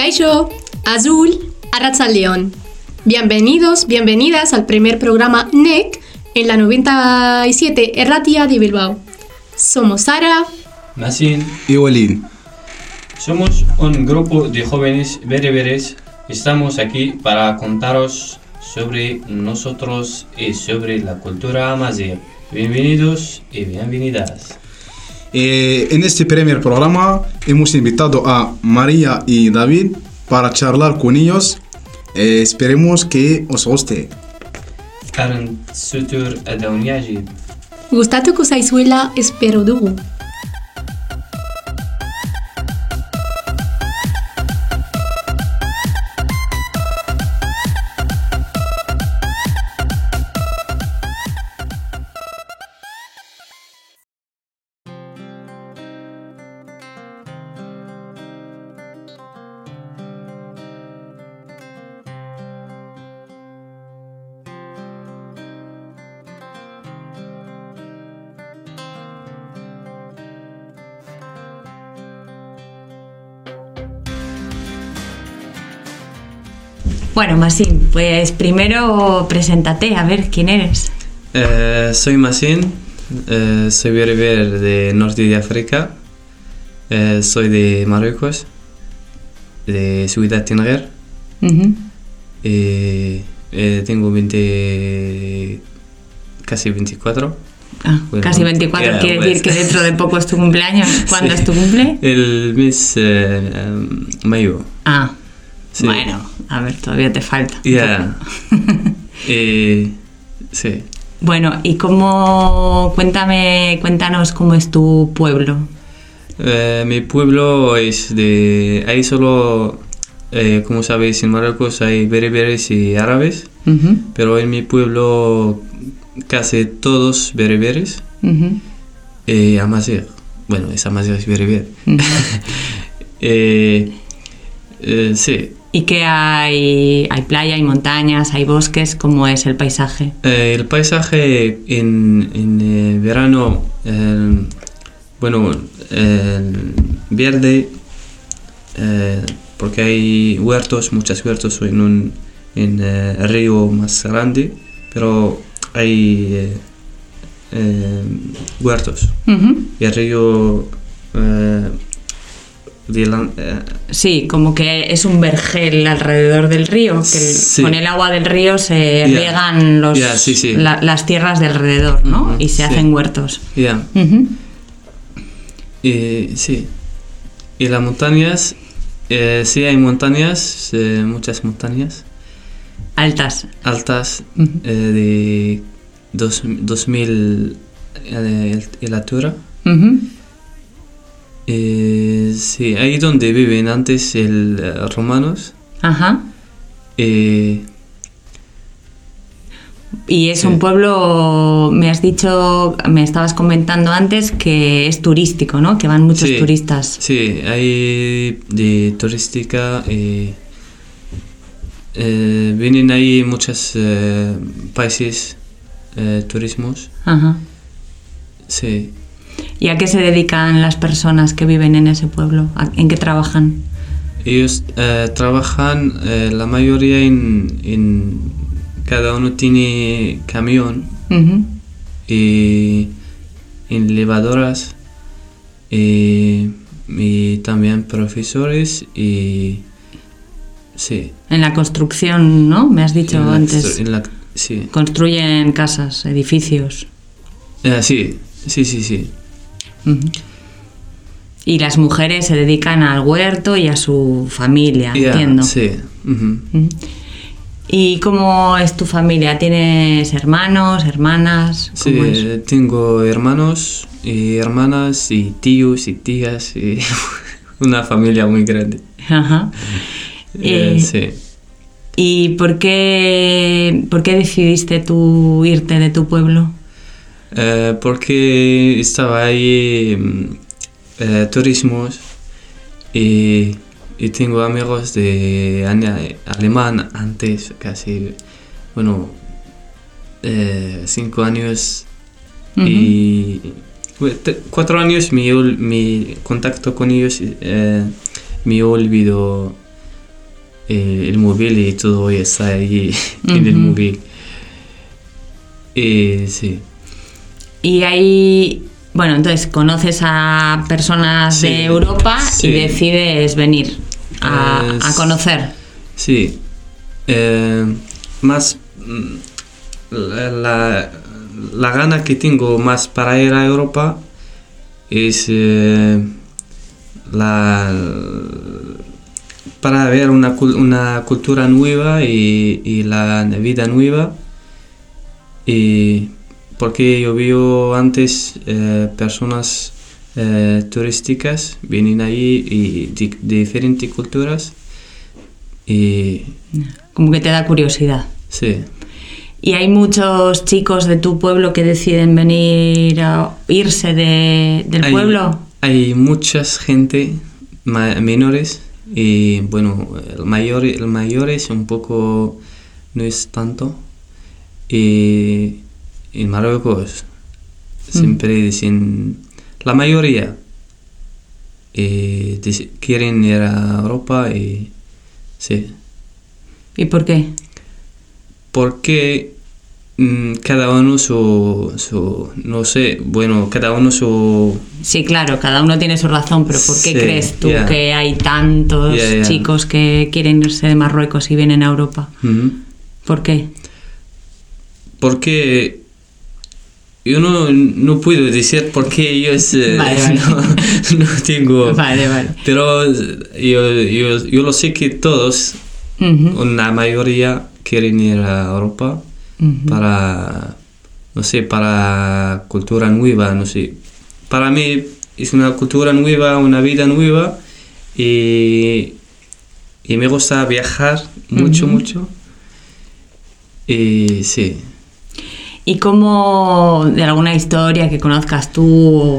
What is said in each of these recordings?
Kaisho, Azul, León. Bienvenidos, bienvenidas al primer programa NEC en la 97 Erratia de Bilbao. Somos Sara, Nassin y Walid. Somos un grupo de jóvenes bereberes. Estamos aquí para contaros sobre nosotros y sobre la cultura amazigh. Bienvenidos y bienvenidas. Eh, en este primer programa hemos invitado a María y David para charlar con ellos. Eh, esperemos que os guste. Karen Sutur kusaizuela espero Bueno, Masín, pues primero preséntate, a ver quién eres. Eh, soy Masín, eh, soy bereber de norte de África, eh, soy de Marruecos, de Ciudad y eh, tengo 20, casi 24. Ah, Bueno, casi 24, ya, quiere pues. decir que dentro de poco es tu cumpleaños. ¿Cuándo Sí. es tu cumple? El mes em, mayo. Ah, Sí. bueno, a ver, todavía te falta. Ya. Y, sí. Bueno, y cómo, cuéntame, cuéntanos cómo es tu pueblo. Eh, mi pueblo es de... Hay solo, eh, como sabéis, en Marruecos hay bereberes y árabes, pero en mi pueblo casi todos bereberes y amazigh. Bueno, es amazigh, es bereber. Eh, eh, sí, ¿Y qué hay? ¿Hay playa, hay montañas, hay bosques? ¿Cómo es el paisaje? Eh, el paisaje en, en eh, verano, eh, bueno, verde, eh, porque hay huertos, muchos huertos en un en, el río más grande, pero hay huertos. Y el río eh, la- eh, Sí, como que es un vergel alrededor del río, que Sí. con el agua del río se riegan los, Ya, sí, sí. la- las tierras de alrededor, ¿no? Y se hacen huertos. Y sí. Y las montañas, eh, sí hay montañas, eh, muchas montañas Altas. altas eh, de dos, 2000 eh, el altura. Eh, sí, ahí donde viven antes el eh, romanos. Ajá. eh, Y es Sí. un pueblo, me has dicho, me estabas comentando antes que es turístico, ¿no? Que van muchos Sí. turistas. sí, hay de turística. eh, eh, vienen ahí muchos eh, países, turismos. Ajá. Sí. ¿Y a qué se dedican las personas que viven en ese pueblo? ¿A- ¿En qué trabajan? Ellos eh, trabajan eh, la mayoría en, en- Cada uno tiene camión y en levadoras y, y también profesores y... Sí. En la construcción, ¿no? Me has dicho la- antes. la- sí. Construyen casas, edificios. Eh, sí, sí, sí, sí. Y las mujeres se dedican al huerto y a su familia, entiendo. Sí. ¿Y cómo es tu familia? ¿Tienes hermanos, hermanas? Sí, ¿Cómo es? eh, tengo hermanos y hermanas y tíos y tías y una familia muy grande. Ajá. Eh, Eh, sí. ¿Y por qué, por qué decidiste tú irte de tu pueblo? Eh, porque estaba ahí mm, eh, turismos y, y tengo amigos de ale- alemán antes, casi, bueno, eh, cinco años y cuatro años mi, mi contacto con ellos eh, me olvidó eh, el móvil y todo está ahí en el móvil. Y sí. Y ahí, bueno, entonces conoces a personas Sí, de Europa sí. y decides venir a, conocer. Sí. Eh, más mm, la, la, la gana que tengo más para ir a Europa es eh, la para ver una, una cultura nueva y, y la vida nueva y porque yo veo antes eh, personas eh, turísticas vienen ahí y de, de diferentes culturas y Como que te da curiosidad. sí Y hay muchos chicos de tu pueblo que deciden venir a irse de- del hay, pueblo. hay muchas gente menores y bueno el mayor el mayor es un poco no es tanto y en Marruecos siempre dicen la mayoría eh, dice- quieren ir a Europa y sí ¿Y por qué? porque mm, cada uno su, su no sé bueno cada uno su Sí, claro, cada uno tiene su razón, pero ¿por qué Sí, crees tú que hay tantos chicos que quieren irse de Marruecos y vienen a Europa? ¿Por qué? porque yo no, no puedo decir por qué ellos eh, Vale, vale. No, no tengo. Vale, vale. pero yo, yo, yo lo sé que todos Ujú, una mayoría quieren ir a Europa para no sé para cultura nueva no sé. Para mí es una cultura nueva una vida nueva y, y me gusta viajar mucho mucho. Y sí ¿Y cómo, de alguna historia que conozcas tú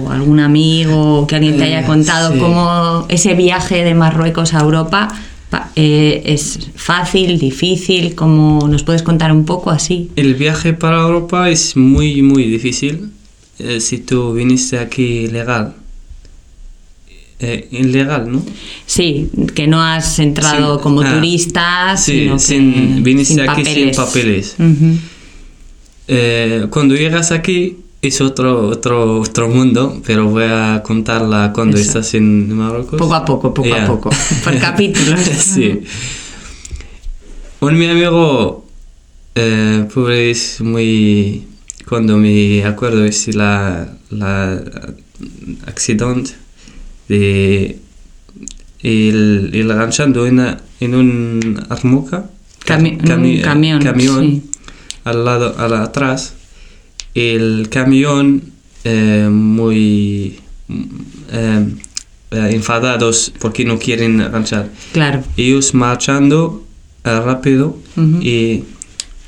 o algún amigo que alguien te haya Eh, contado, sí. cómo ese viaje de Marruecos a Europa pa- eh, es fácil, difícil? ¿Cómo nos puedes contar un poco así? el viaje para Europa es muy muy difícil eh, si tú viniste aquí legal Eh, ilegal no Sí, que no has entrado Sin- como ah, turista, sí, sino que sin- viniste aquí sin papeles. Eh, cuando llegas aquí es otro, otro, otro mundo, pero voy a contarla cuando Eso. estás en Marruecos. Poco a poco, poco a Ya. poco, por capítulos. sí. Un mi amigo, eh, pobre, es muy... Cuando me acuerdo es la, la accidente de el, el ganchando en, a- en un armuca, Cami- un camión, sí. Al lado, al atrás, el camión eh, muy eh, eh, enfadados porque no quieren ganchar. Claro. Ellos marchando eh, rápido y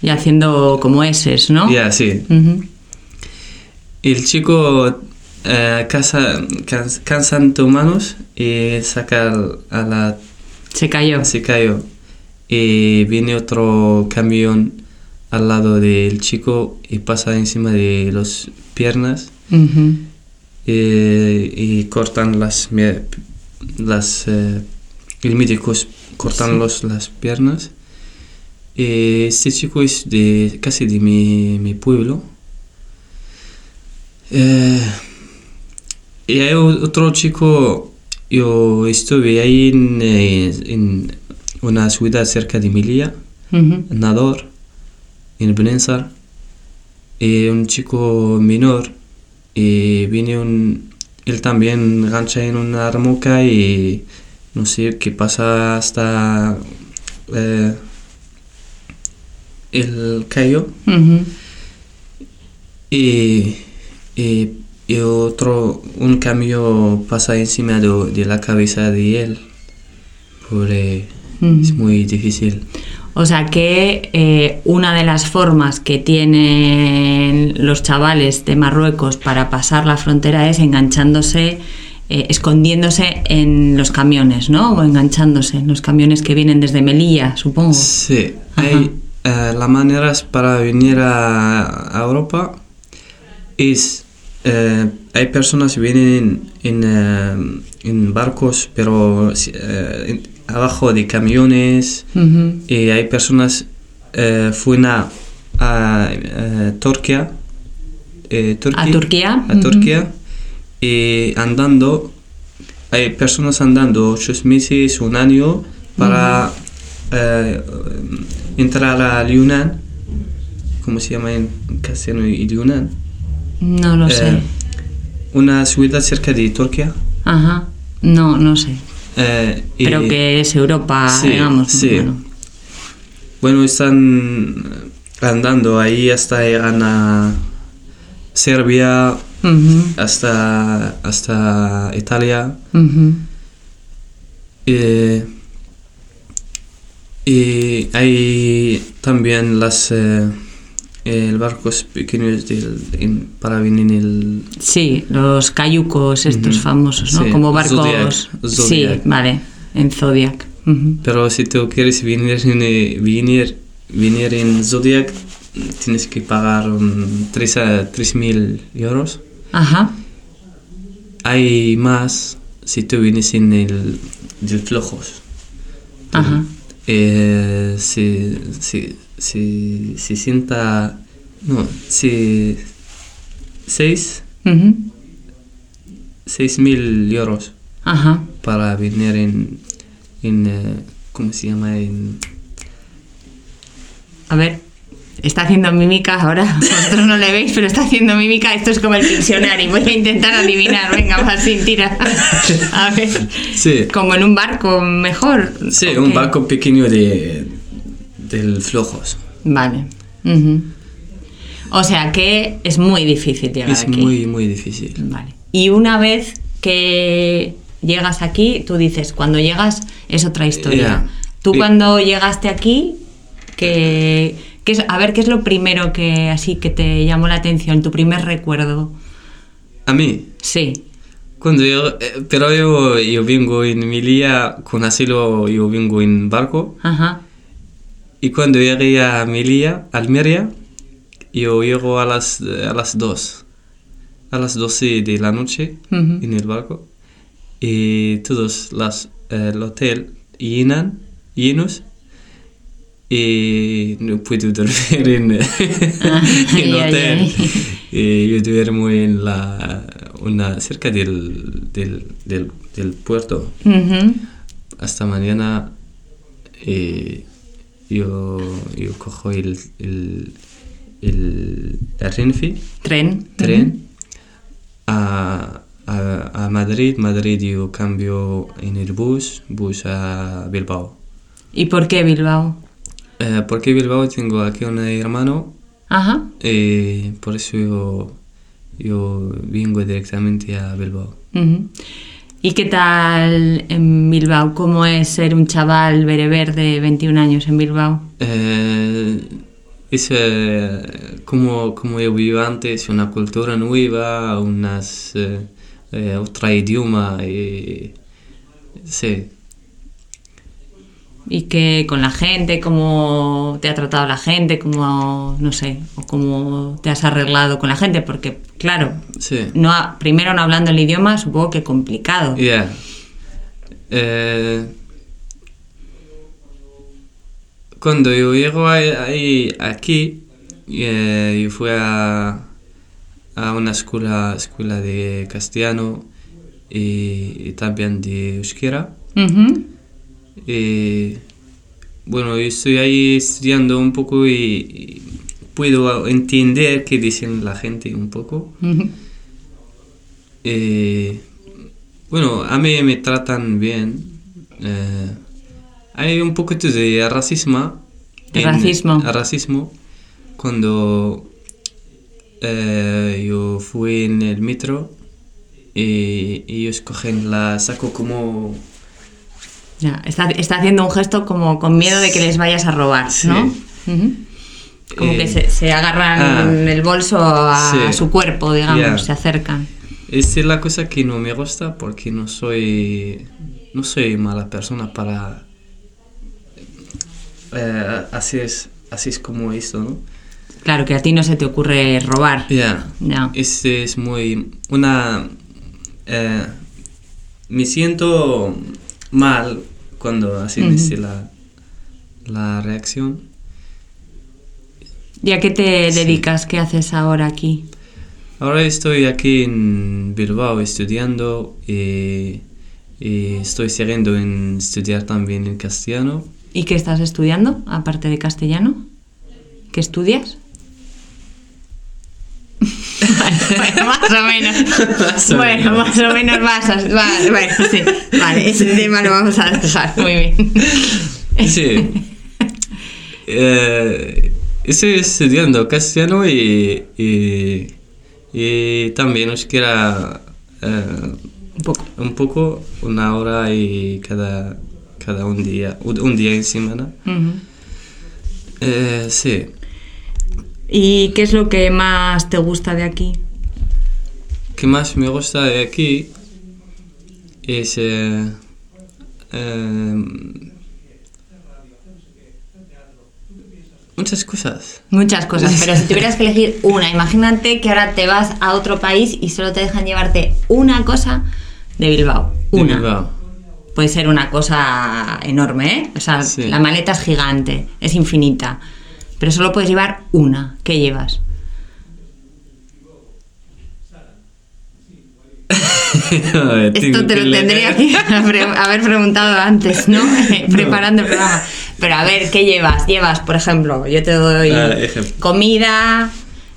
Y haciendo como eses, ¿no? ya sí. Ujú. El chico eh, casa, can- cansan tus manos y saca a la Se cayó. se cayó y viene otro camión al lado del chico y pasa encima de las piernas eh, y cortan las las eh, el médicos cortan los, las piernas. Eh, este chico es de casi de mi, mi pueblo. Eh, y hay otro chico yo estuve ahí en, eh, en una ciudad cerca de Melilla Ujú. Nador, en Benensar, y un chico menor, y viene un, él también gancha en una armuca y no sé qué pasa hasta eh, el cayó Ujú. y, y, y otro, un cambio pasa encima de, de la cabeza de él. Pobre, Ujú. es muy difícil. O sea que eh, una de las formas que tienen los chavales de Marruecos para pasar la frontera es enganchándose, eh, escondiéndose en los camiones, ¿no? O enganchándose en los camiones que vienen desde Melilla, supongo. Sí, hay eh, las maneras para venir a, a Europa es eh, hay personas que vienen en, en, eh, en barcos pero en- abajo de camiones Ujú. y hay personas eh, fueron a, a, eh, Turquía, eh, Turquía ¿A Turquía? a. Turquía y andando hay personas andando ocho meses un año para eh, entrar a Yunnan ¿cómo se llama en castellano Yunnan? No lo sé. Eh, una ciudad cerca de Turquía Ajá. No, no sé. Eh, y- Pero que es Europa, Sí, digamos. sí. Bueno. Bueno, están andando ahí hasta llegan a Serbia, Ujú, hasta, hasta Italia. ujú. Eh, y hay también las eh, eh, barcos pequeños del, en- para venir el... Sí, los cayucos estos famosos, ¿no? Sí, Como barcos. Zodiac, Zodiac. Sí, vale, en Zodiac. Pero si tú quieres venir en, eh, venir, venir en Zodiac, tienes que pagar um, 3 mil euros. Ajá. Hay más si tú vienes en el del flojos. Ajá. Eh, se, se, se, se sienta. No, se. 6 Ujú. mil euros Ajá. para venir en. en eh, ¿Cómo se llama? En. A ver, está haciendo mímica ahora. Vosotros no le veis, pero está haciendo mímica. Esto es como el diccionario. Voy a intentar adivinar. Venga, más sin tira. A ver. Sí, Como en un barco, mejor. sí ¿o un qué? barco pequeño de. del flojos. Vale. O sea que es muy difícil llegar Es aquí. muy, muy difícil. Vale. Y una vez que llegas aquí, tú dices, cuando llegas es otra historia. Ya. Tú cuando llegaste aquí, que, que es, a ver, ¿qué es lo primero que así que te llamó la atención? Tu primer recuerdo. A mí, Sí. Cuando yo, eh, pero yo, yo vengo en Melilla, con asilo yo vengo en barco, Ajá. y cuando llegué a Melilla, Almería, yo llego a las, a las 2, a las 12 de la noche Ujú. en el barco, y todos las, eh, el hotel llenan, llenos, y no puedo dormir en, en Ay, ay, hotel. Y yo duermo en la, una, cerca del, del, del, del puerto. Ujú. Hasta mañana eh, yo, yo cojo el, el, el, el Renfe, Tren. tren, a, a, a Madrid. Madrid yo cambio en el bus, bus a Bilbao. ¿Y por qué Bilbao? Eh, porque Bilbao tengo aquí un hermano Ajá. Eh, por eso yo, yo vengo directamente a Bilbao. ¿Y qué tal en Bilbao? ¿Cómo es ser un chaval bereber de 21 años en Bilbao? Eh, es eh, como, como yo vivo antes, una cultura nueva, unas, eh, eh, otro idioma. Y, sí. Y que con la gente, cómo te ha tratado la gente, cómo, no sé, o cómo te has arreglado con la gente, porque claro, sí. no ha- primero no hablando el idioma, supongo que complicado. Yeah. Eh, cuando yo llego ahí, ahí- aquí, eh, yo fui a, a una escuela, escuela de castellano y, y también de euskera. Y, bueno, yo estoy ahí estudiando un poco y, y puedo entender qué dicen la gente un poco. Eh, bueno, a mí me tratan bien. Eh, hay un poquito de racismo. ¿De racismo? racismo. Cuando eh, yo fui en el metro y ellos cogen la saco como... Ya, está, está haciendo un gesto como con miedo de que les vayas a robar, Sí. ¿no? Como Eh, que se, se agarran ah, el bolso a sí. su cuerpo, digamos, se acercan. Esa es la cosa que no me gusta porque no soy... No soy mala persona para... Eh, así, es, así es como esto, ¿no? Claro, que a ti no se te ocurre robar. Ya. Ya. Este es muy. Una. eh, me siento mal cuando hacen Ujú. este la, la reacción. ¿Y a qué te Sí. dedicas? ¿Qué haces ahora aquí? Ahora estoy aquí en Bilbao estudiando y, y estoy siguiendo en estudiar también en castellano. ¿Y qué estás estudiando, aparte de castellano? ¿Qué estudias? Bueno, más o menos. Más o bueno, menos. más o menos vas a... va- bueno, sí. Vale, ese tema lo vamos a dejar. Muy bien. Sí. Eh, estoy estudiando castellano y, y, y también euskera eh, Un poco. un poco, una hora y cada, cada un día, un, día en semana. Ujú. Eh, sí. ¿Y qué es lo que más te gusta de aquí? que más me gusta de aquí es eh, eh, muchas cosas. Muchas cosas, pero si tuvieras que elegir una, imagínate que ahora te vas a otro país y solo te dejan llevarte una cosa de Bilbao. De Una. Bilbao. Puede ser una cosa enorme, ¿eh? O sea, Sí. la maleta es gigante, es infinita. Pero solo puedes llevar una. ¿Qué llevas? Esto te lo tendría que haber preguntado antes, ¿no? Preparando el programa. Pero a ver, ¿qué llevas? Llevas, por ejemplo, yo te doy Ah, comida,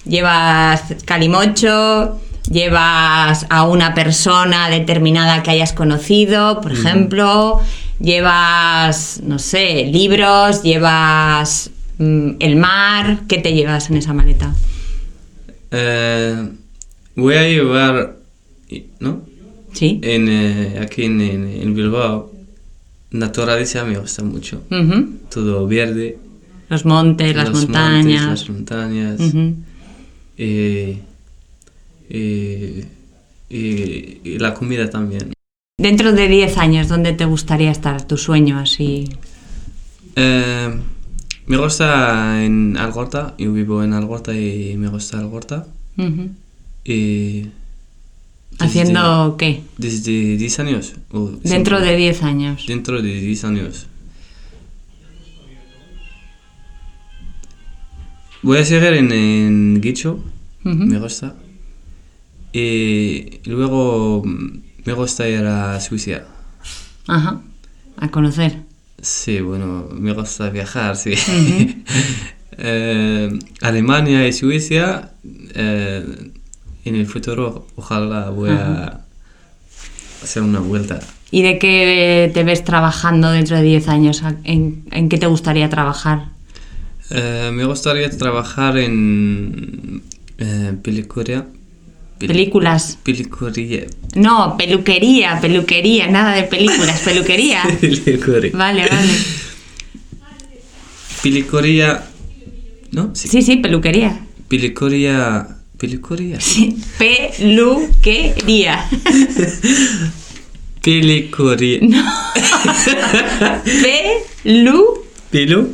llevas calimocho, llevas a una persona determinada que hayas conocido, por ejemplo, llevas, no sé, libros, llevas el mar, ¿qué te llevas en esa maleta? Eh, voy a llevar, ¿no? ¿Sí? En, eh, aquí en, en- Bilbao, naturaleza me gusta mucho. Todo verde. Los montes, las los montañas. montes, las montañas. Y, y- y- y la comida también. Dentro de 10 años, ¿dónde te gustaría estar? Tu sueño así. Me gusta en Algorta, yo vivo en Algorta y me gusta Algorta. Ujú. Y ¿Haciendo qué? Desde 10 años. Dentro siempre. de 10 años. Dentro de 10 años. Voy a seguir en, en Guicho, me gusta. Y luego mm, me gusta ir a Suiza. Ajá. A conocer. Sí, bueno, me gusta viajar, sí. Eh, Alemania y Suiza, eh, en el futuro, ojalá voy a hacer una vuelta. ¿Y de qué te ves trabajando dentro de 10 años? ¿En, en qué te gustaría trabajar? Eh, me gustaría trabajar en eh, pelicuria. pel- ¿Películas? Pelicuría. No, peluquería, peluquería, nada de películas, peluquería. Pelicuria. Vale, vale. Pelicuria. ¿No? Sí. Sí, sí, peluquería. Pelicuria. Pelicuria. Sí, peluquería. Peluquería. Pelu.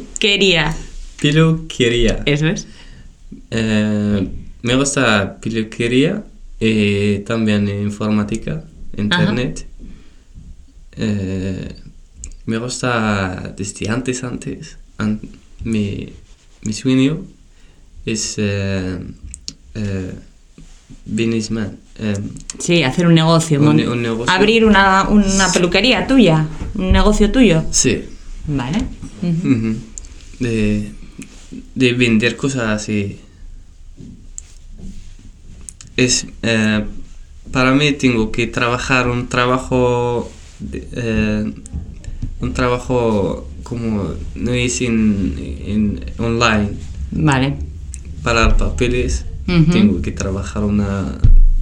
Peluquería. Eso es. Eh, me gusta peluquería y también informática, internet. Eh, me gusta desde antes, antes. an- mi, mi sueño es eh, eh, businessman. eh, Sí, hacer un negocio. Un mon- ne- un negocio. Abrir una, una peluquería tuya, un negocio tuyo. sí. Vale. De, de vender cosas así. Es, eh, para mí tengo que trabajar un trabajo, de- eh, un trabajo como no es en, en online Vale. para papeles. Tengo que trabajar un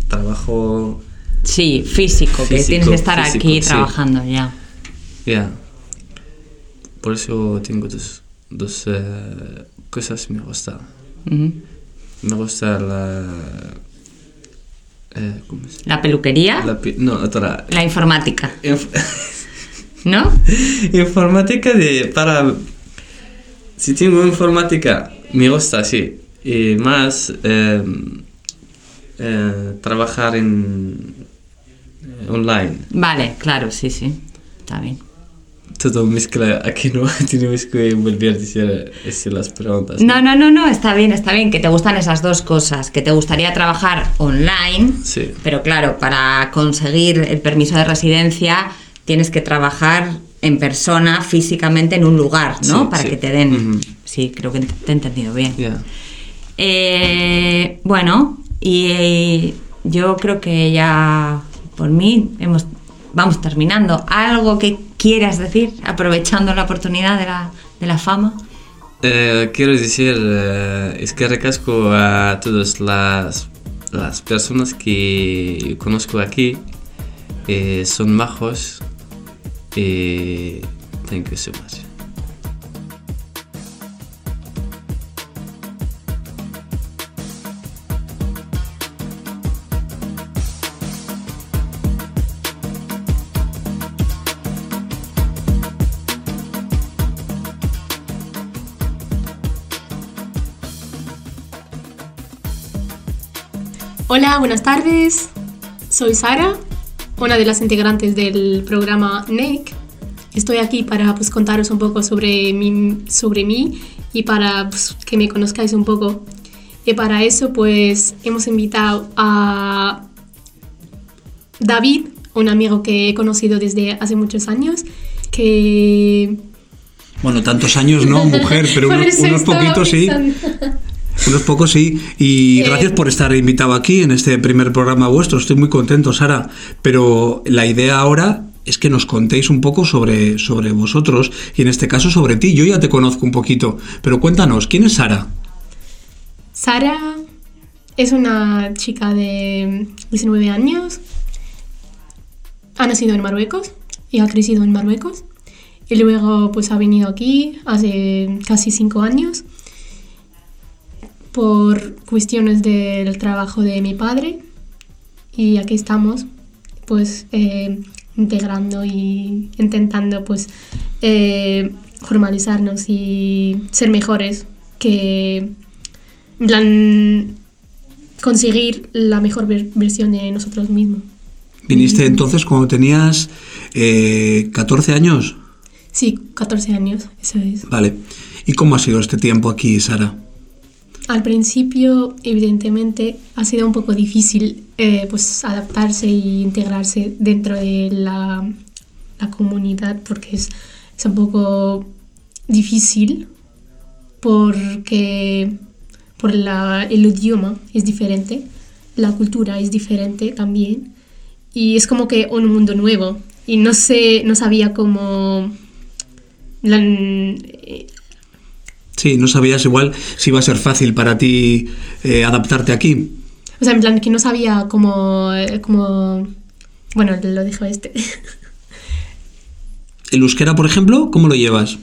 trabajo, Sí, físico, que tienes que estar físico, aquí sí. trabajando ya. ya. Por eso tengo dos, dos eh, cosas que me gustan. Ujú. Me gusta la. Eh, ¿Cómo se La peluquería, la, la No, otra. informática, Inf- ¿no? informática de. Para. Si tengo informática, me gusta, sí. Y más. eh, eh, trabajar en. eh, online. Vale, claro, sí, sí. Está bien. Todo mezcla aquí, ¿no? Tenemos que volver a decir, las preguntas. No, no, no, no, está bien, está bien, que te gustan esas dos cosas, que te gustaría trabajar online, Sí. pero claro, para conseguir el permiso de residencia tienes que trabajar en persona, físicamente en un lugar, ¿no? Sí, para sí. que te den... Sí, creo que te he entendido bien. Eh, bueno, y eh, yo creo que ya por mí hemos, vamos terminando. ¿Algo que quieras decir, aprovechando la oportunidad de la, de la fama? Eh, quiero decir, eh, es que recasco a todas las, las personas que conozco aquí. eh, son majos. Y thank you so much. Hola, buenas tardes. Soy Sara, una de las integrantes del programa NEC. Estoy aquí para pues, contaros un poco sobre mí, sobre mí y para pues, que me conozcáis un poco. Y para eso pues hemos invitado a David, un amigo que he conocido desde hace muchos años, que... Bueno, tantos años no, mujer, pero unos, unos poquitos sí. Unos pocos sí. Y Eh, gracias por estar invitado aquí en este primer programa vuestro. Estoy muy contento, Sara. Pero la idea ahora es que nos contéis un poco sobre, sobre vosotros y en este caso sobre ti. Yo ya te conozco un poquito, pero cuéntanos, ¿quién es Sara? Sara es una chica de 19 años. Ha nacido en Marruecos y ha crecido en Marruecos. Y luego pues ha venido aquí hace casi 5 años por cuestiones del trabajo de mi padre. Y aquí estamos pues eh, integrando y intentando pues eh, formalizarnos y ser mejores que en plan, conseguir la mejor ver- versión de nosotros mismos. Viniste entonces cuando tenías eh, 14 años. Sí, 14 años, eso es. Vale. ¿Y cómo ha sido este tiempo aquí, Sara? Al principio, evidentemente, ha sido un poco difícil eh, pues, adaptarse e integrarse dentro de la, comunidad porque es, es un poco difícil porque por la- el idioma es diferente, la cultura es diferente también y es como que un mundo nuevo. Y no sé, no sabía cómo... Sí, no sabías igual si iba a ser fácil para ti eh, adaptarte aquí. O sea, en plan que no sabía cómo... eh, cómo bueno, lo dijo este. ¿El euskera, por ejemplo, cómo lo llevas?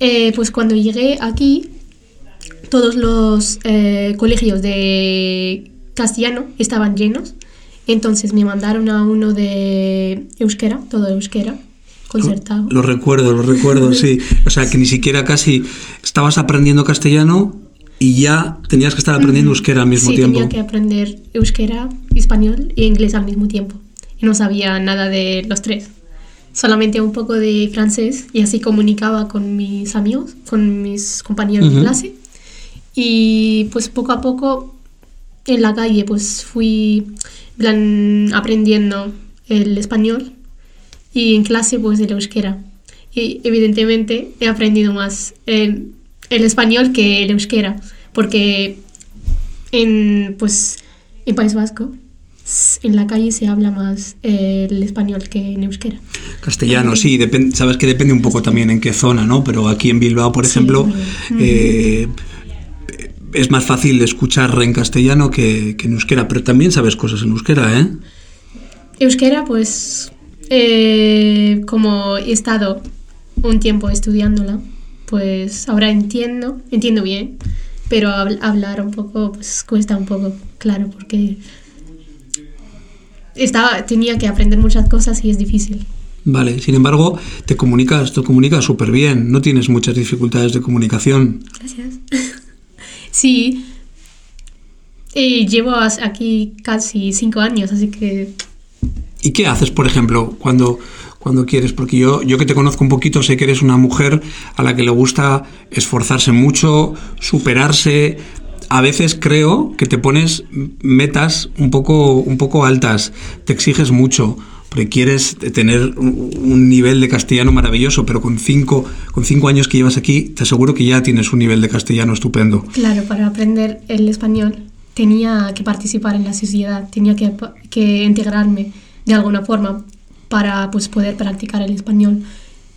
Eh, pues cuando llegué aquí, todos los eh, colegios de castellano estaban llenos. Entonces me mandaron a uno de euskera, todo euskera, concertado. Lo recuerdo, lo recuerdo, sí. O sea, que ni siquiera casi estabas aprendiendo castellano y ya tenías que estar aprendiendo euskera al mismo sí, tiempo. tenía que aprender euskera, español y inglés al mismo tiempo. Y no sabía nada de los tres. Solamente un poco de francés y así comunicaba con mis amigos, con mis compañeros Ujú. de clase. Y pues poco a poco en la calle pues fui plan, aprendiendo el español y en clase pues el euskera. Y evidentemente he aprendido más el, el español que el euskera, porque en pues en País Vasco en la calle se habla más eh, el español que en euskera. Castellano, sí, sabes que depende un poco también en qué zona, ¿no? Pero aquí en Bilbao, por Sí, ejemplo, eh, es más fácil escuchar en castellano que, que en euskera, pero también sabes cosas en euskera, ¿eh? Euskera, pues, eh, como he estado un tiempo estudiándola, pues ahora entiendo, entiendo bien, pero habl- hablar un poco, pues cuesta un poco, claro, porque estaba, tenía que aprender muchas cosas y es difícil. Vale, sin embargo, te comunicas, te comunicas súper bien, no tienes muchas dificultades de comunicación. Gracias. sí, y llevo aquí casi cinco años, así que ¿Y qué haces, por ejemplo, cuando, cuando quieres? Porque yo, yo que te conozco un poquito sé que eres una mujer a la que le gusta esforzarse mucho, superarse. A veces creo que te pones metas un poco, un poco altas, te exiges mucho, porque quieres tener un nivel de castellano maravilloso, pero con cinco, con cinco años que llevas aquí, te aseguro que ya tienes un nivel de castellano estupendo. Claro, para aprender el español tenía que participar en la sociedad, tenía que, que integrarme de alguna forma para pues, poder practicar el español.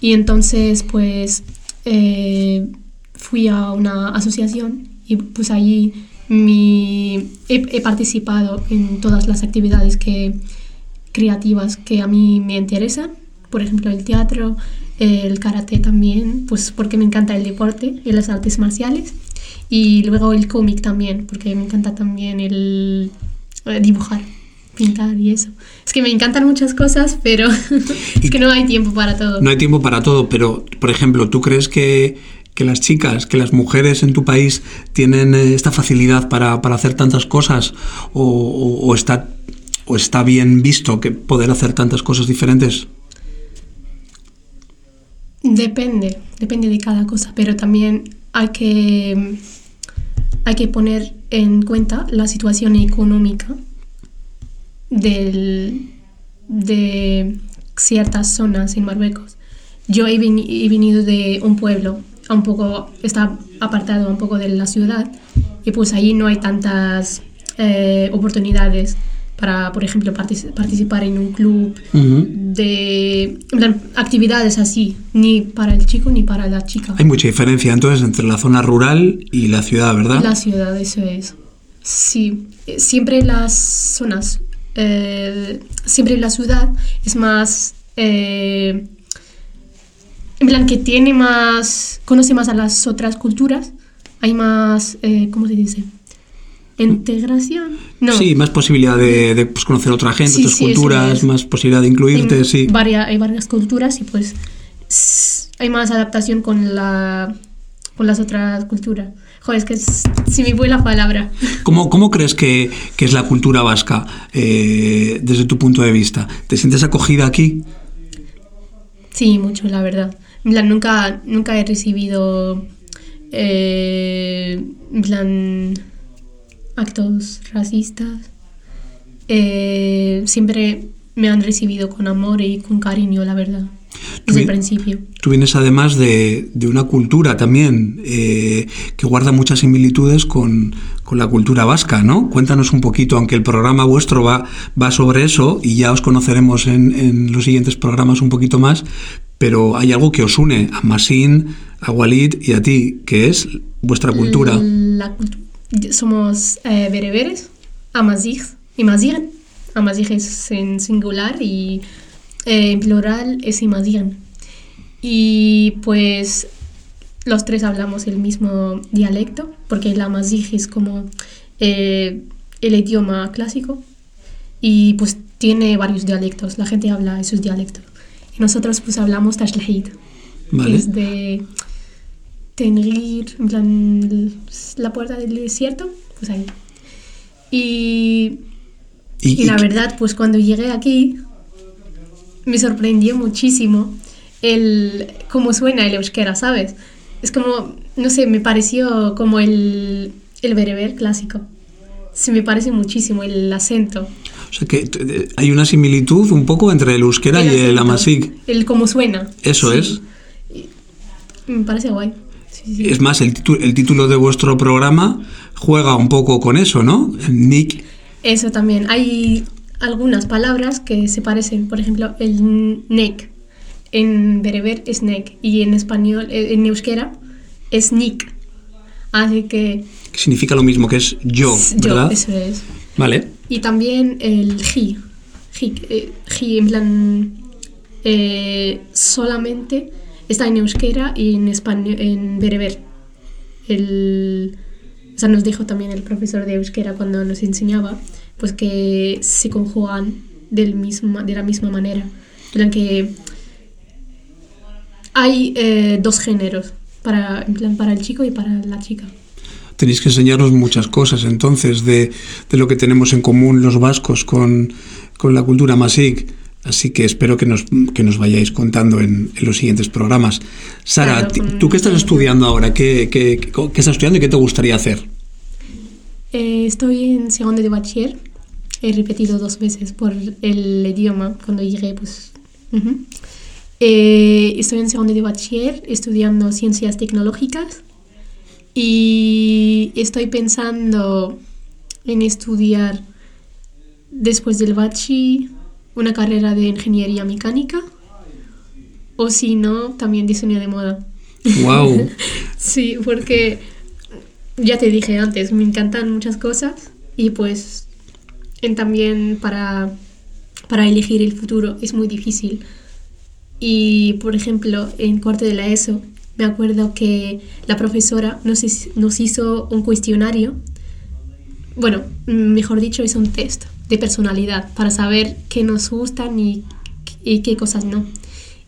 Y entonces pues eh, fui a una asociación y pues allí mi, he, he participado en todas las actividades que, creativas que a mí me interesan, por ejemplo el teatro, el karate también, pues porque me encanta el deporte y las artes marciales, y luego el cómic también, porque me encanta también el eh, dibujar, pintar y eso. Es que me encantan muchas cosas, pero es que no hay tiempo para todo. No hay tiempo para todo, pero, por ejemplo, ¿tú crees que, que las chicas, que las mujeres en tu país tienen eh, esta facilidad para, para hacer tantas cosas? ¿O, o- o está, ¿O está bien visto que poder hacer tantas cosas diferentes? Depende, depende de cada cosa, pero también hay que, hay que poner en cuenta la situación económica del, de ciertas zonas en Marruecos. Yo he, veni- he venido de un pueblo, un poco, está apartado un poco de la ciudad, y pues ahí no hay tantas eh, oportunidades para, por ejemplo, partici- participar en un club, de plan, actividades así, ni para el chico ni para la chica. Hay mucha diferencia entonces entre la zona rural y la ciudad, ¿verdad? La ciudad, eso es. Sí, eh, siempre las zonas, eh, siempre la ciudad es más, eh, en plan que tiene más, conoce más a las otras culturas, hay más, eh, ¿cómo se dice? Integración. No. Sí, más posibilidad de, de, pues, conocer otra gente, Sí, otras sí, culturas, más posibilidad de incluirte, hay, sí. varia- hay varias culturas y pues hay más adaptación con, la, con las otras culturas. Joder, es que s- si me fue la palabra. ¿Cómo, cómo crees que, que es la cultura vasca eh, desde tu punto de vista? ¿Te sientes acogida aquí? Sí, mucho, la verdad. En plan, nunca, nunca he recibido eh, en plan, actos racistas. Eh, siempre me han recibido con amor y con cariño, la verdad. Desde el principio. Tú vienes además de, de una cultura también eh, que guarda muchas similitudes con, con la cultura vasca, ¿no? Cuéntanos un poquito, aunque el programa vuestro va, va sobre eso y ya os conoceremos en, en los siguientes programas un poquito más, pero hay algo que os une a Masín, a Walid y a ti, que es vuestra cultura. La cultu- somos eh, bereberes, amazigh y mazigh. Amazigh es en singular y en plural es imazigh. Y pues los tres hablamos el mismo dialecto, porque el amazigh es como eh, el idioma clásico y pues tiene varios dialectos, la gente habla esos dialectos. Y nosotros pues hablamos tashlahid, ¿Vale? que es de Tenrir, en plan la puerta del desierto, pues ahí. Y, Y- y la y- verdad, pues cuando llegué aquí me sorprendió muchísimo el cómo suena el euskera, ¿sabes? Es como, no sé, me pareció como el, el bereber clásico. Se me parece muchísimo el acento. O sea que eh, hay una similitud un poco entre el euskera y el amasig. El cómo suena. Eso Sí. es. Me parece guay. Sí, sí. Es más, el, el título de vuestro programa juega un poco con eso, ¿no? Nick. Eso también. Hay algunas palabras que se parecen. Por ejemplo, el nek. En bereber es nek. Y en español, eh, en euskera, es nik. Así que. significa lo mismo que es yo, ¿verdad? eso es. Vale. Y también el ji. Ji, eh, ji, en plan. eh, solamente está en euskera y en español, en bereber. El, o sea, nos dijo también el profesor de euskera cuando nos enseñaba, pues que se conjugan del misma, de la misma manera. En plan que hay eh, dos géneros, para, en plan, para el chico y para la chica. Tenéis que enseñarnos muchas cosas entonces de, de lo que tenemos en común los vascos con, con la cultura masig. Así que espero que nos, que nos vayáis contando en, en los siguientes programas. Sara, Claro, ti- con- ¿tú qué estás estudiando ahora? ¿Qué, qué, qué- qué estás estudiando y qué te gustaría hacer? Eh, estoy en segundo de bachiller. He repetido dos veces por el idioma cuando llegué, pues. ujú. Eh, estoy en segundo de bachiller estudiando ciencias tecnológicas y estoy pensando en estudiar después del bachi una carrera de ingeniería mecánica o si no, también diseño de moda. ¡Wow! Sí, porque ya te dije antes, me encantan muchas cosas y pues en también para, para elegir el futuro es muy difícil. Y por ejemplo, en cuarto de la ESO, me acuerdo que la profesora nos, hiz- nos hizo un cuestionario, bueno, mejor dicho, es un test de personalidad para saber qué nos gustan y, y qué cosas no.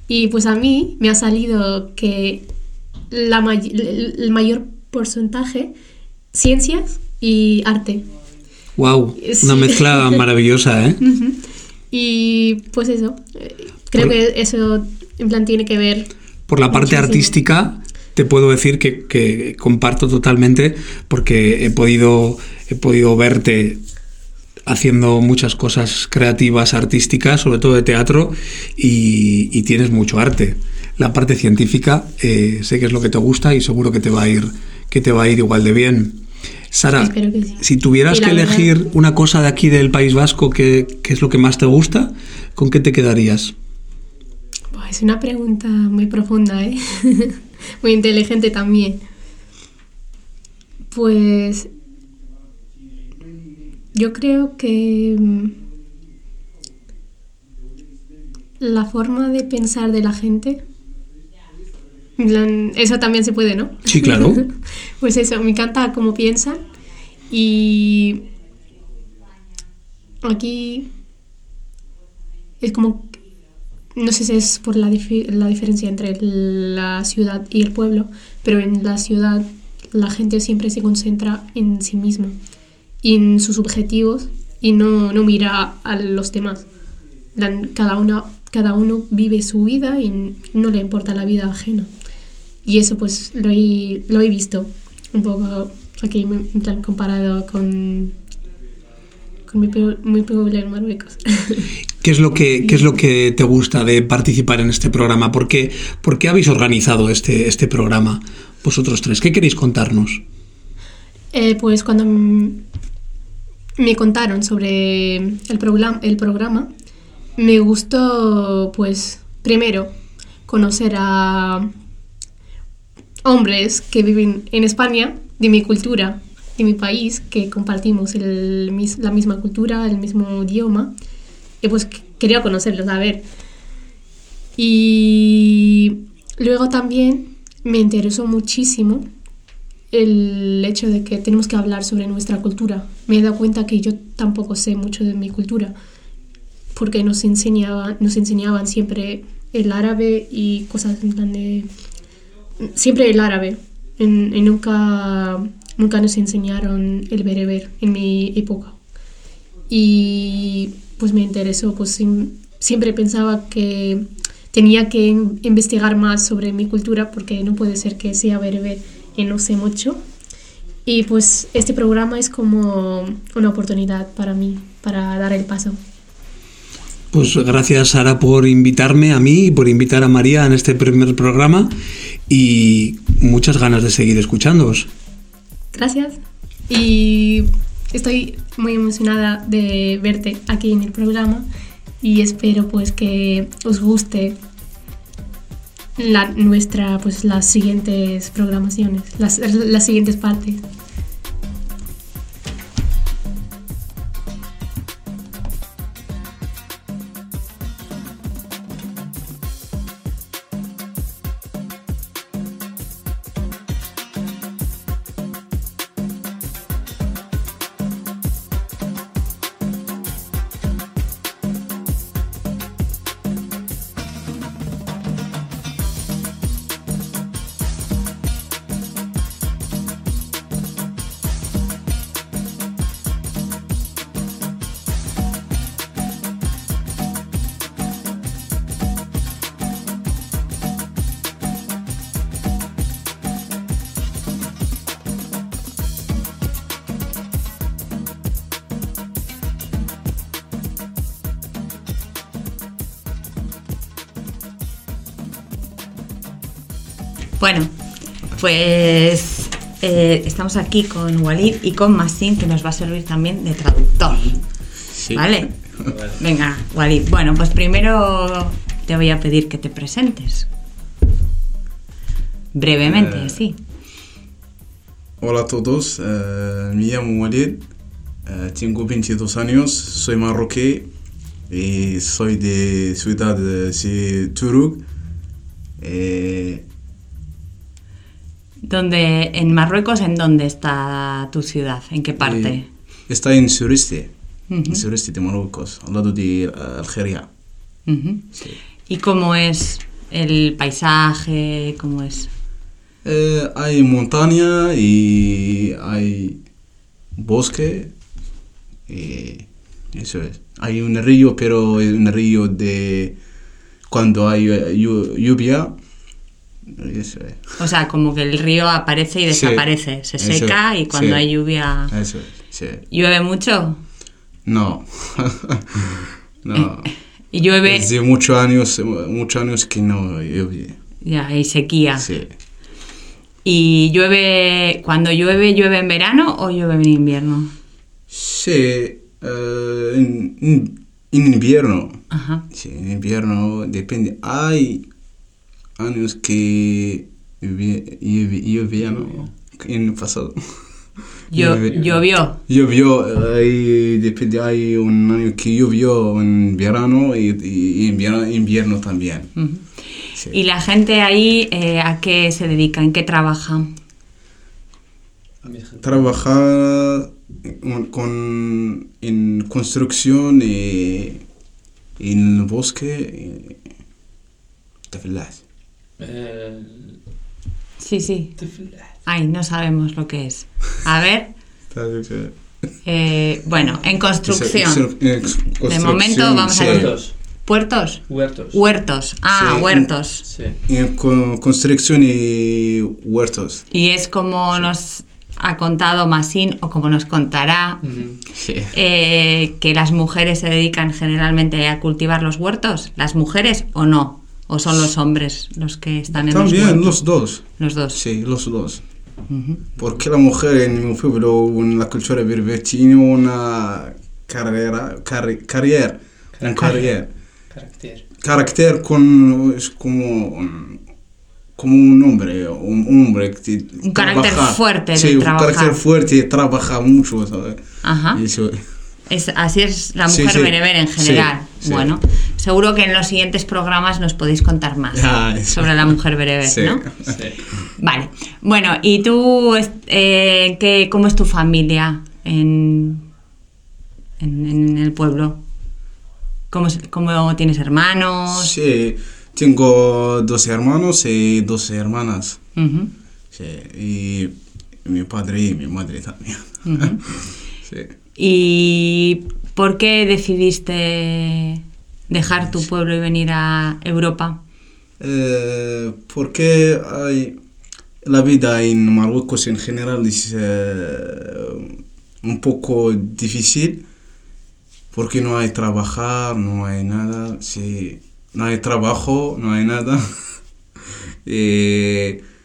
Y pues a mí me ha salido que la el mayor porcentaje ciencias y arte. ¡Wow! Sí. Una mezcla maravillosa, ¿eh? Y pues eso, eh, creo Por- que eso en plan tiene que ver Por la parte Muchísimo. artística, te puedo decir que, que comparto totalmente porque he podido, he podido verte haciendo muchas cosas creativas, artísticas, sobre todo de teatro, y, y tienes mucho arte. La parte científica eh, sé que es lo que te gusta y seguro que te va a ir, que te va a ir igual de bien. Sara, Espero que sí. si tuvieras que verdad- elegir una cosa de aquí del País Vasco que, que es lo que más te gusta, ¿con qué te quedarías? Es una pregunta muy profunda, ¿eh? muy inteligente también. Pues yo creo que mm, la forma de pensar de la gente, eso también se puede, ¿no? Sí, claro. pues eso, me encanta cómo piensan y aquí es como no sé si es por la, la diferencia entre la ciudad y el pueblo, pero en la ciudad la gente siempre se concentra en sí misma y en sus objetivos y no, no mira a los demás. Cada uno, cada uno vive su vida y no le importa la vida ajena. Y eso pues lo he, lo he visto un poco aquí en plan comparado con, con mi, mi pueblo en Marruecos. ¿Qué es lo que, qué es lo que te gusta de participar en este programa? ¿Por qué, por qué habéis organizado este, este programa vosotros tres? ¿Qué queréis contarnos? Eh, pues cuando me contaron sobre el, programa el programa, me gustó, pues, primero, conocer a hombres que viven en España, de mi cultura, de mi país, que compartimos el la misma cultura, el mismo idioma, y pues qu- quería conocerlos, a ver. Y luego también me interesó muchísimo el hecho de que tenemos que hablar sobre nuestra cultura. Me he dado cuenta que yo tampoco sé mucho de mi cultura, porque nos enseñaban, nos enseñaban siempre el árabe y cosas en plan de... Siempre el árabe, en- nunca, nunca nos enseñaron el bereber en mi época. Y pues me interesó, pues siempre pensaba que tenía que in- investigar más sobre mi cultura porque no puede ser que sea bereber y no sé mucho. Y pues este programa es como una oportunidad para mí, para dar el paso. Pues gracias Sara por invitarme a mí y por invitar a María en este primer programa y muchas ganas de seguir escuchándoos. Gracias. Y estoy muy emocionada de verte aquí en el programa y espero pues que os guste la, nuestra pues las siguientes programaciones, las, las siguientes partes. Bueno, pues eh, estamos aquí con Walid y con Massin, que nos va a servir también de traductor. Sí. ¿Vale? Venga, Walid. Bueno, pues primero te voy a pedir que te presentes. Brevemente, Eh, sí. Hola a todos, eh, me llamo Walid, eh, tengo 22 años, soy marroquí y soy de ciudad de sí, Eh, ¿Dónde, en Marruecos, ¿en dónde está tu ciudad? ¿En qué parte? y está en sureste, Ujú. en sureste de Marruecos, al lado de eh, Algeria. Ujú. Sí. ¿Y cómo es el paisaje? ¿Cómo es? Eh, hay montaña y hay bosque y eso es. Hay un río, pero es un río de cuando hay eh, llu- lluvia. Eso es. O sea, como que el río aparece y Sí, desaparece, se eso, seca y cuando sí. hay lluvia... Eso es. sí. ¿Llueve mucho? No. no. Y llueve... Desde muchos años, muchos años que no llueve. Ya, hay sequía. Sí. ¿Y llueve... Cuando llueve, llueve en verano o llueve en invierno? Sí. eh, en, en- en invierno. Ajá. Sí, en invierno depende. Hay Ah, Años que llovían en el pasado. Llovió. Llovió, y después de un año que llovió en verano y, y invierno, invierno, también. ¿Y la gente ahí eh, a qué se dedica? ¿En qué trabaja? Trabaja con, en construcción y en el bosque. Eh, y, eh, Sí, sí. Ay, no sabemos lo que es. A ver. eh, bueno, en construcción. De momento vamos a ver. Huertos. ¿Puertos? Huertos. Huertos. Ah, Sí. huertos. Sí. En con- construcción y huertos. Y es como nos ha contado Masín o como nos contará. Sí. eh, que las mujeres se dedican generalmente a cultivar los huertos. ¿Las mujeres o no? ¿O son los hombres los que están en También los los dos. Los dos. Sí, los dos. Porque la mujer en mi pueblo, en la cultura berber, tiene una carrera, carri- carriera, un carriera, Carácter. carácter con, es como, un- como un hombre, un hombre que Un carácter fuerte de sí, un trabajar. carácter fuerte, trabaja mucho, ¿sabes? Ajá. Y eso- Es, así es la mujer sí. bereber en general. sí. Bueno, seguro que en los siguientes programas nos podéis contar más Ah, sobre la mujer bereber. ¿no? Vale. Bueno, ¿y tú eh, qué, cómo es tu familia en, en, en el pueblo? ¿Cómo, cómo tienes hermanos? Sí, tengo dos hermanos y dos hermanas. Ujú, Sí, y mi padre y mi madre también. Sí. ¿Y por qué decidiste dejar tu pueblo y venir a Europa? Eh, porque hay, la vida en Marruecos en general es eh, un poco difícil porque no hay trabajar, no hay nada, sí, no hay trabajo, no hay nada. y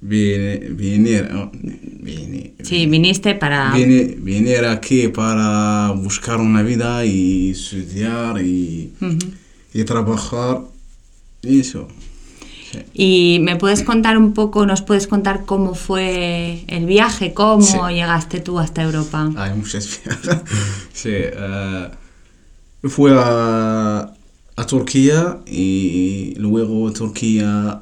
vine, venir, oh, vine- Sí, viniste para... Vine- venir aquí para buscar una vida y estudiar y, Ujú. y trabajar. Eso. ¿Y me puedes contar un poco, nos puedes contar cómo fue el viaje, cómo Sí. llegaste tú hasta Europa? Hay muchas viajes. sí, eh, fui a, a Turquía y luego Turquía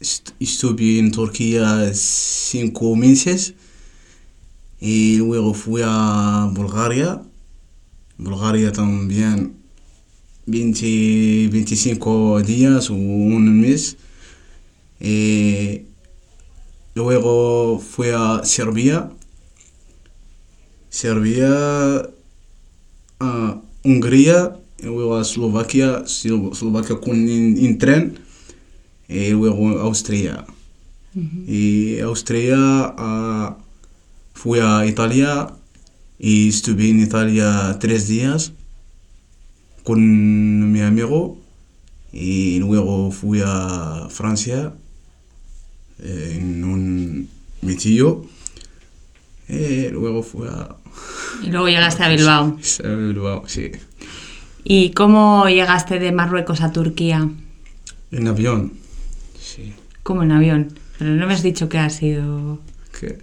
est- estuve en Turquía cinco meses y luego fui a Bulgaria. Bulgaria también 20, 25 días o un mes. Y luego fui a Serbia. Serbia, a Hungría, y luego a Eslovaquia, Eslo- Eslovaquia con en, en tren, y luego Austria. Y Austria fui a Italia y estuve en Italia tres días con mi amigo y luego fui a Francia eh, en un mi tío. Y luego fue a, Y luego llegaste a Bilbao. a Bilbao, sí. ¿Y cómo llegaste de Marruecos a Turquía? En avión. Sí. ¿Cómo en avión? Pero no me has dicho que ha sido... ¿Qué?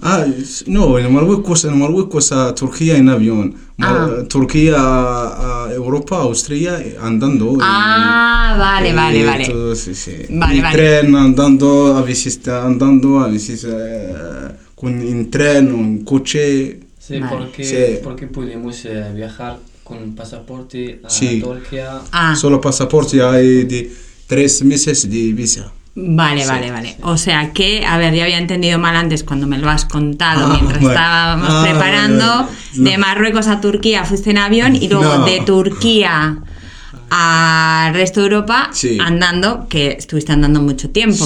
Ah, no, en Marruecos, en Marruecos a Turquía en avión. Mar- Ah. Turquía a, a Europa, Austria, eh, andando. y- Ah, vale, y vale, vale. todo, sí, sí. Vale, Y vale. tren andando, a veces está andando, a veces eh, con en tren o en coche. Sí, Vale. porque, Sí. porque pudimos eh, viajar con pasaporte a Sí. Turquía. Ah, Solo pasaporte hay de tres meses de visa. vale, Sí, vale, vale. O sea que, a ver, ya había entendido mal antes cuando me lo has contado Ah, mientras estábamos Ah, preparando. De Marruecos a Turquía fuiste en avión y luego No. de Turquía al resto de Europa Sí. andando, que estuviste andando mucho tiempo.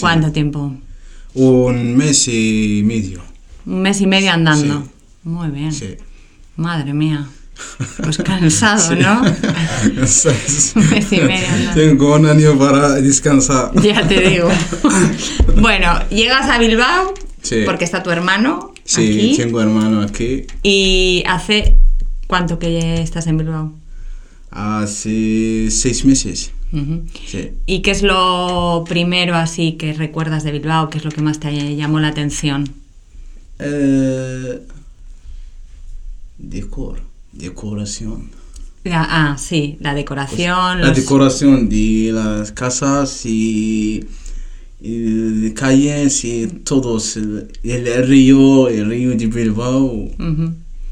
¿Cuánto tiempo? Un mes y medio. Un mes y medio andando. Muy bien. Madre mía. Pues cansado, ¿no? Un mes y medio andando. Tengo un año para descansar. Ya te digo. bueno, llegas a Bilbao Sí. porque está tu hermano Sí, aquí. tengo hermano aquí. Y hace cuánto que estás en Bilbao. Hace seis meses. Sí. ¿Y qué es lo primero así que recuerdas de Bilbao? ¿Qué es lo que más te llamó la atención? Eh, decor, decoración. La- ah, sí, la decoración. La los- decoración de las casas y, y de calles y todos. El, el río, el río de Bilbao.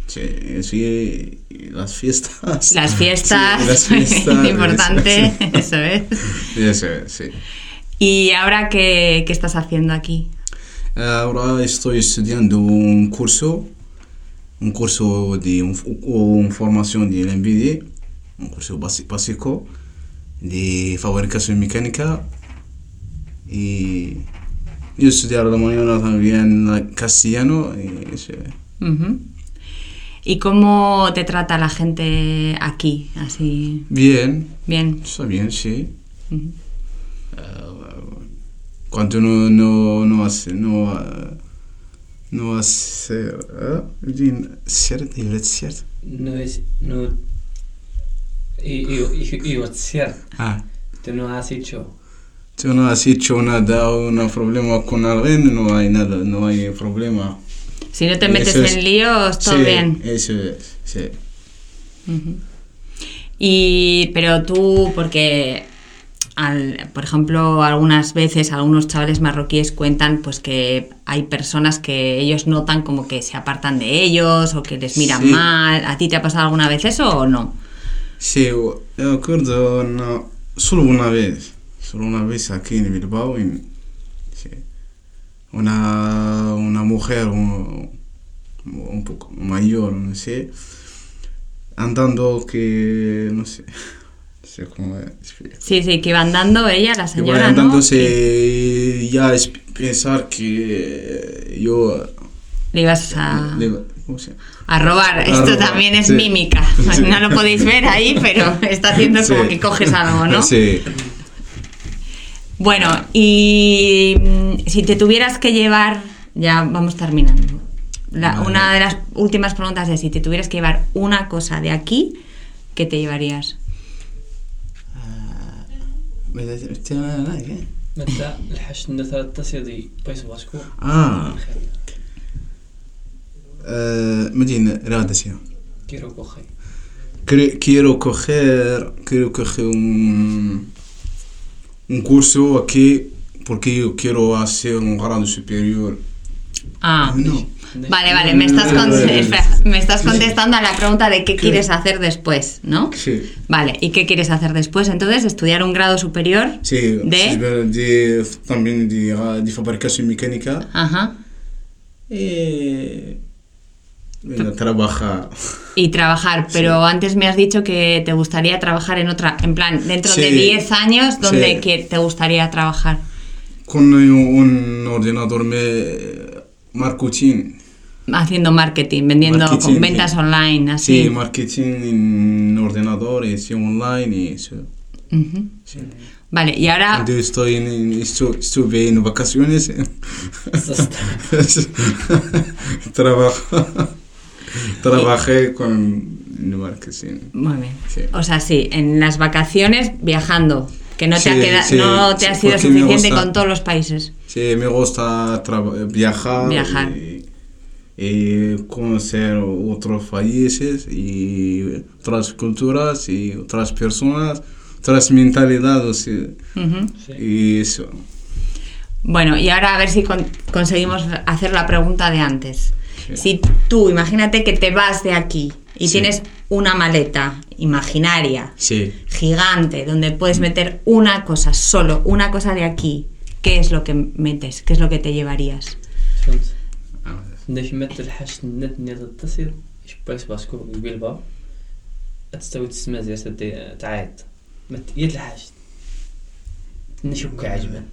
Sí, sí, las fiestas. Las fiestas, Sí, las fiestas. importante, eso es. Eso es, sí. ¿Y ahora qué, qué estás haciendo aquí? Ahora estoy estudiando un curso, un curso de un- una formación de MBD, un curso básico de fabricación mecánica y yo estudiar la mañana también la- castellano y eso. Ujú. ¿Y cómo te trata la gente aquí? Así, bien, bien. está bien, sí. Ujú. Cuando no, no, no hace, no, no hace, eh, bien, cierto, es cierto. No es. No, y, y, es cierto, Ah. tú no has hecho. Tú no has hecho nada, un problema con alguien, no hay nada, no hay problema. Si no te metes es. en líos, todo sí, bien. Eso es, sí. Y, pero tú, porque, al- por ejemplo, algunas veces algunos chavales marroquíes cuentan pues que hay personas que ellos notan como que se apartan de ellos o que les miran Sí. mal. ¿A ti te ha pasado alguna vez eso o no? Sí, yo acuerdo una- solo una vez, solo una vez aquí en Bilbao, en- sí. una, una mujer un, un poco mayor, no sé, andando que, no sé, Sí, sí, que iba andando ella, la señora, ¿no? andándose ya es pensar que yo Le ibas a, le- ¿cómo se llama? a robar. A Esto robar, también es sí. mímica. Sí. No lo podéis ver ahí, pero está haciendo como que coges algo, ¿no? Sí. Bueno, y mm, si te tuvieras que llevar, ya vamos terminando. La- Vale. Una de las últimas preguntas es si te tuvieras que llevar una cosa de aquí, ¿qué te llevarías? متى متى متى الحشد ثلاث تصيدي بيس باسكو. آه. آه، مدينة رادسيا كيرو كوخي. كيرو كوخير كيرو كوخي un curso aquí porque yo quiero hacer un grado superior. Ah. ah vale, vale, me estás, con- me estás contestando a la pregunta de qué quieres hacer después, ¿no? sí Vale, ¿y qué quieres hacer después? Entonces, estudiar un grado superior sí de... de también de, de fabricación mecánica Ajá. y bueno, trabajar Y trabajar, pero antes me has dicho que te gustaría trabajar en otra, en plan, dentro de Sí. 10 años, ¿dónde Sí. te gustaría trabajar? con un ordenador me marketing Haciendo marketing, vendiendo Marketing, con ventas sí. online, así. sí marketing en ordenador y online y eso Ujú. sí. Vale, y ahora Cuando estoy en, en- estu- estuve en vacaciones, trabajo, trabajé con marketing. Muy bien. Sí. O sea, sí, en las vacaciones viajando, que no te, ha, Sí, queda- sí, no te ha sido suficiente gusta. con todos los países. Sí, me gusta viajar, Viajar. Y, y conocer otros países y otras culturas y otras personas, otras mentalidades. Eh, y eso. Bueno, y ahora a ver si conseguimos hacer la pregunta de antes. Si tú, imagínate que te vas de aquí y tienes una maleta imaginaria, gigante, donde puedes meter una cosa, solo una cosa de aquí, ¿qué es lo que metes? ¿Qué es lo que te llevarías? باش يمثل حاجة النت نيض التصير يشباس باسكو قلبها تستوي تسمى زي سدي تعيط ما تقيت الحاجة نشوك عجبا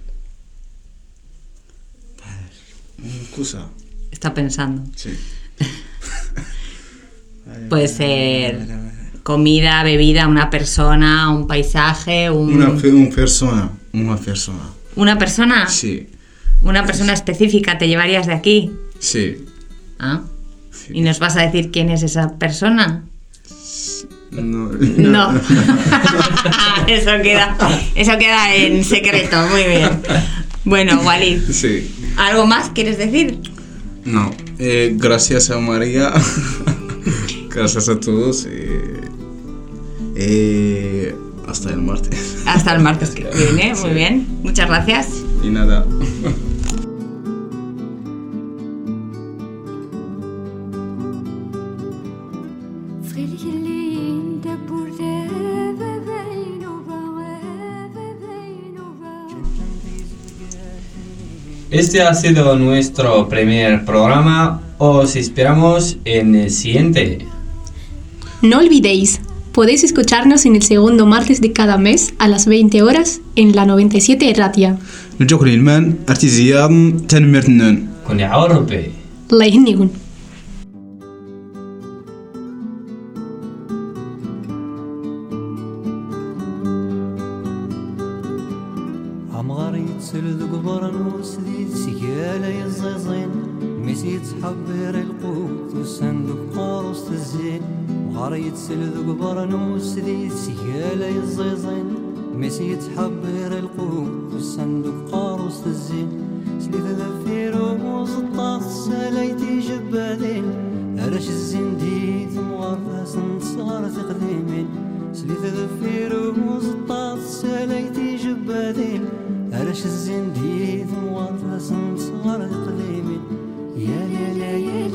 Cosa. Está pensando. Sí. Puede ser comida, bebida, una persona, un paisaje, un- Una, pe- una persona, una persona. una persona, Sí, una persona específica te llevarías de aquí. sí. ¿Ah? sí. ¿Y nos vas a decir quién es esa persona? No. No. eso queda, eso queda en secreto. Muy bien. Bueno, Walid, Sí. ¿algo más quieres decir? No. Eh, gracias a María. gracias a todos. eh, eh, hasta el martes. Hasta el martes que viene. Muy bien. Muchas gracias. Y nada. Este ha sido nuestro primer programa. Os esperamos en el siguiente. No olvidéis, podéis escucharnos en el segundo martes de cada mes a las 20 horas en la 97 Ratia. نرجوك للمان ارتزيان تنمرتنن كن عربي الله يهنيكم ورا مرسلين سيالة الزيزين ميسيت حبير القوت وسندوك قارص الزين. مغاريت سلذوك برا نوسديت سيالة الزيزين ميسيت حبير القوت وسندوك قارص الزين. سليت ذفير ومزطاط ساليتي جبالين. أرش الزين ديت مغارفة صار تقديمين سليت ذفير ومزطاط ساليتي جبالين. علاش الزين ديد مورث نصغر القليمي يا لا يا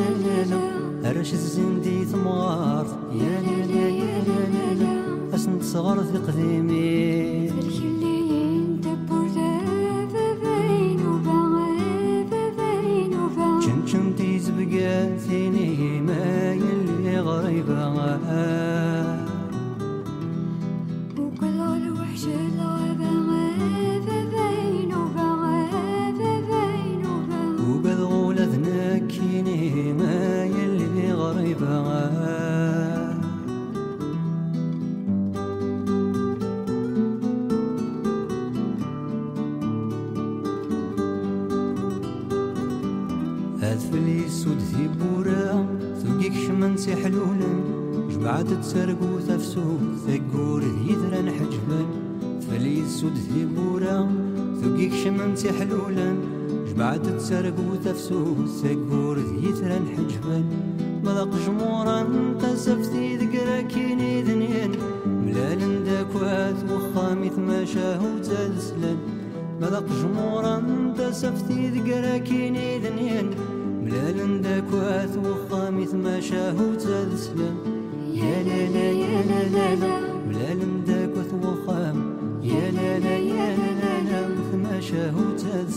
لا علاش الزين ديد مورث يا لا يا لا لا صغر في قديمي شمن حلولا جمعت تسرق وتفسو ثقور يدرا حجبا. مذاق جمورا تسفتي ذكرى كيني ذنين ملال داكوات وخامي ثماشاه وتسلن مذاق جمورا تسفتي ذكرى كيني ذنين ملال داكوات وخامي ثماشاه وتسلن يا لا لا يا لا لا لا.